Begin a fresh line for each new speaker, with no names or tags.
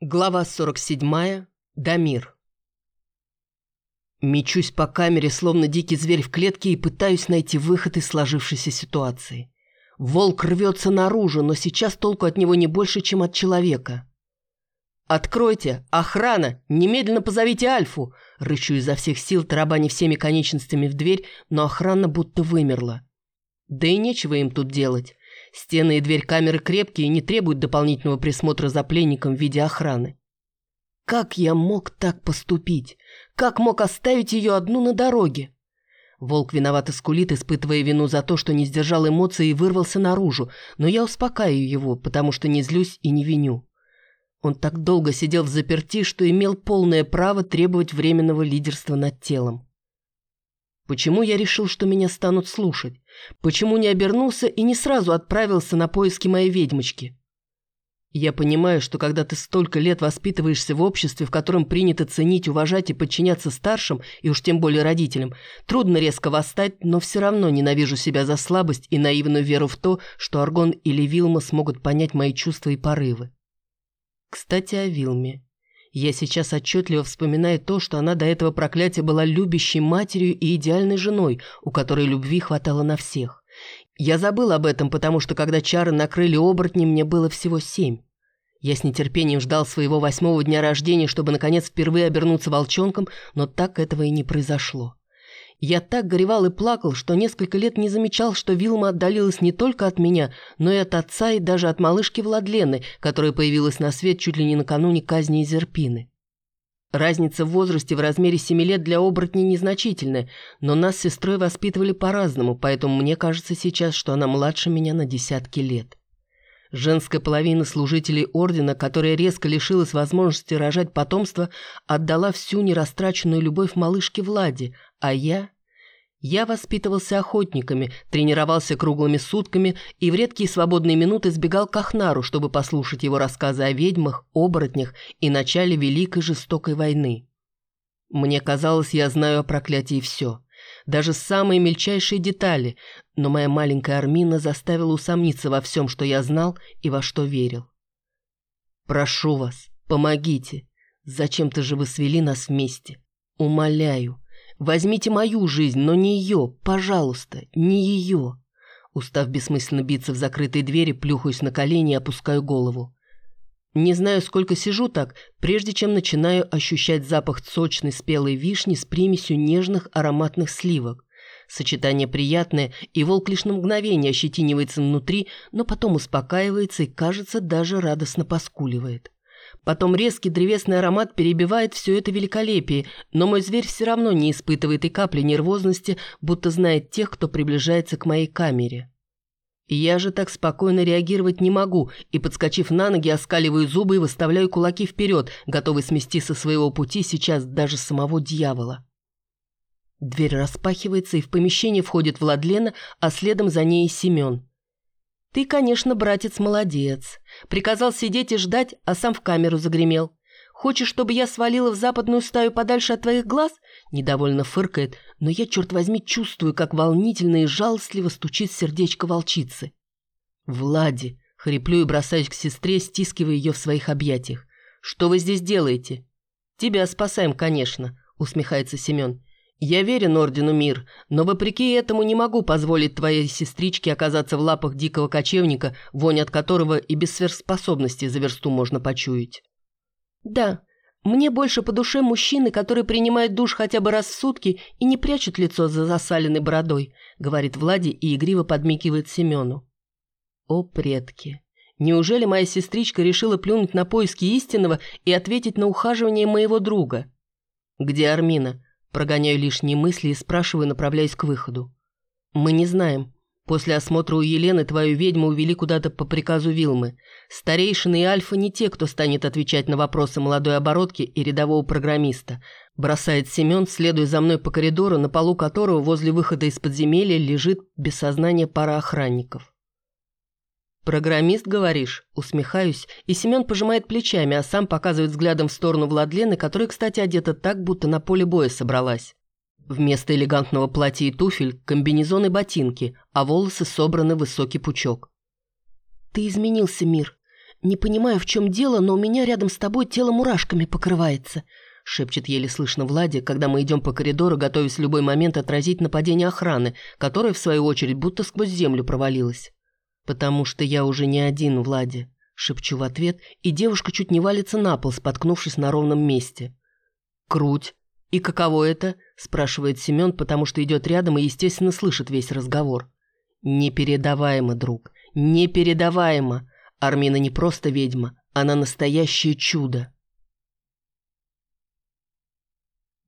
Глава 47. Дамир. Мечусь по камере, словно дикий зверь в клетке, и пытаюсь найти выход из сложившейся ситуации. Волк рвется наружу, но сейчас толку от него не больше, чем от человека. «Откройте! Охрана! Немедленно позовите Альфу!» Рычу изо всех сил, тарабаня всеми конечностями в дверь, но охрана будто вымерла. Да и нечего им тут делать. Стены и дверь камеры крепкие и не требуют дополнительного присмотра за пленником в виде охраны. Как я мог так поступить? Как мог оставить ее одну на дороге? Волк виновато скулит, испытывая вину за то, что не сдержал эмоций и вырвался наружу, но я успокаиваю его, потому что не злюсь и не виню. Он так долго сидел в заперти, что имел полное право требовать временного лидерства над телом. Почему я решил, что меня станут слушать? Почему не обернулся и не сразу отправился на поиски моей ведьмочки? Я понимаю, что когда ты столько лет воспитываешься в обществе, в котором принято ценить, уважать и подчиняться старшим, и уж тем более родителям, трудно резко восстать, но все равно ненавижу себя за слабость и наивную веру в то, что Аргон или Вилма смогут понять мои чувства и порывы. Кстати, о Вилме. Я сейчас отчетливо вспоминаю то, что она до этого проклятия была любящей матерью и идеальной женой, у которой любви хватало на всех. Я забыл об этом, потому что когда чары накрыли оборотни, мне было всего семь. Я с нетерпением ждал своего восьмого дня рождения, чтобы, наконец, впервые обернуться волчонком, но так этого и не произошло. Я так горевал и плакал, что несколько лет не замечал, что Вилма отдалилась не только от меня, но и от отца и даже от малышки Владлены, которая появилась на свет чуть ли не накануне казни Изерпины. Разница в возрасте в размере семи лет для оборотней незначительная, но нас с сестрой воспитывали по-разному, поэтому мне кажется сейчас, что она младше меня на десятки лет. Женская половина служителей ордена, которая резко лишилась возможности рожать потомство, отдала всю нерастраченную любовь малышке Владе, а я... Я воспитывался охотниками, тренировался круглыми сутками и в редкие свободные минуты сбегал к Ахнару, чтобы послушать его рассказы о ведьмах, оборотнях и начале Великой Жестокой войны. Мне казалось, я знаю о проклятии все. Даже самые мельчайшие детали, но моя маленькая Армина заставила усомниться во всем, что я знал и во что верил. «Прошу вас, помогите. Зачем-то же вы свели нас вместе. Умоляю, Возьмите мою жизнь, но не ее, пожалуйста, не ее. Устав бессмысленно биться в закрытые двери, плюхаюсь на колени и опускаю голову. Не знаю, сколько сижу так, прежде чем начинаю ощущать запах сочной спелой вишни с примесью нежных ароматных сливок. Сочетание приятное, и волк лишь на мгновение ощетинивается внутри, но потом успокаивается и, кажется, даже радостно поскуливает. Потом резкий древесный аромат перебивает все это великолепие, но мой зверь все равно не испытывает и капли нервозности, будто знает тех, кто приближается к моей камере. я же так спокойно реагировать не могу, и, подскочив на ноги, оскаливаю зубы и выставляю кулаки вперед, готовый смести со своего пути сейчас даже самого дьявола. Дверь распахивается, и в помещение входит Владлена, а следом за ней и Семен. «Ты, конечно, братец, молодец. Приказал сидеть и ждать, а сам в камеру загремел. Хочешь, чтобы я свалила в западную стаю подальше от твоих глаз?» Недовольно фыркает, но я, черт возьми, чувствую, как волнительно и жалостливо стучит сердечко волчицы. «Влади!» — хриплю и бросаюсь к сестре, стискивая ее в своих объятиях. «Что вы здесь делаете?» «Тебя спасаем, конечно», — усмехается Семен. «Я верен Ордену Мир, но вопреки этому не могу позволить твоей сестричке оказаться в лапах дикого кочевника, вонь от которого и без сверхспособностей за версту можно почуять». «Да, мне больше по душе мужчины, которые принимают душ хотя бы раз в сутки и не прячут лицо за засаленной бородой», говорит Влади и игриво подмикивает Семену. «О, предки!» Неужели моя сестричка решила плюнуть на поиски истинного и ответить на ухаживание моего друга? Где Армина? Прогоняю лишние мысли и спрашиваю, направляясь к выходу. «Мы не знаем. После осмотра у Елены твою ведьму увели куда-то по приказу Вилмы. Старейшины и Альфа не те, кто станет отвечать на вопросы молодой оборотки и рядового программиста», бросает Семен, следуя за мной по коридору, на полу которого возле выхода из подземелья лежит без сознания пара охранников. «Программист, говоришь?» Усмехаюсь, и Семен пожимает плечами, а сам показывает взглядом в сторону Владлены, которая, кстати, одета так, будто на поле боя собралась. Вместо элегантного платья и туфель – комбинезон и ботинки, а волосы собраны в высокий пучок. «Ты изменился, мир. «Не понимаю, в чем дело, но у меня рядом с тобой тело мурашками покрывается», шепчет еле слышно Влади, когда мы идем по коридору, готовясь в любой момент отразить нападение охраны, которая, в свою очередь, будто сквозь землю провалилась. «Потому что я уже не один, Влади», шепчу в ответ, и девушка чуть не валится на пол, споткнувшись на ровном месте. «Круть. И каково это?» – спрашивает Семен, потому что идет рядом и, естественно, слышит весь разговор. «Непередаваемо, друг, непередаваемо. Армина не просто ведьма, она настоящее чудо».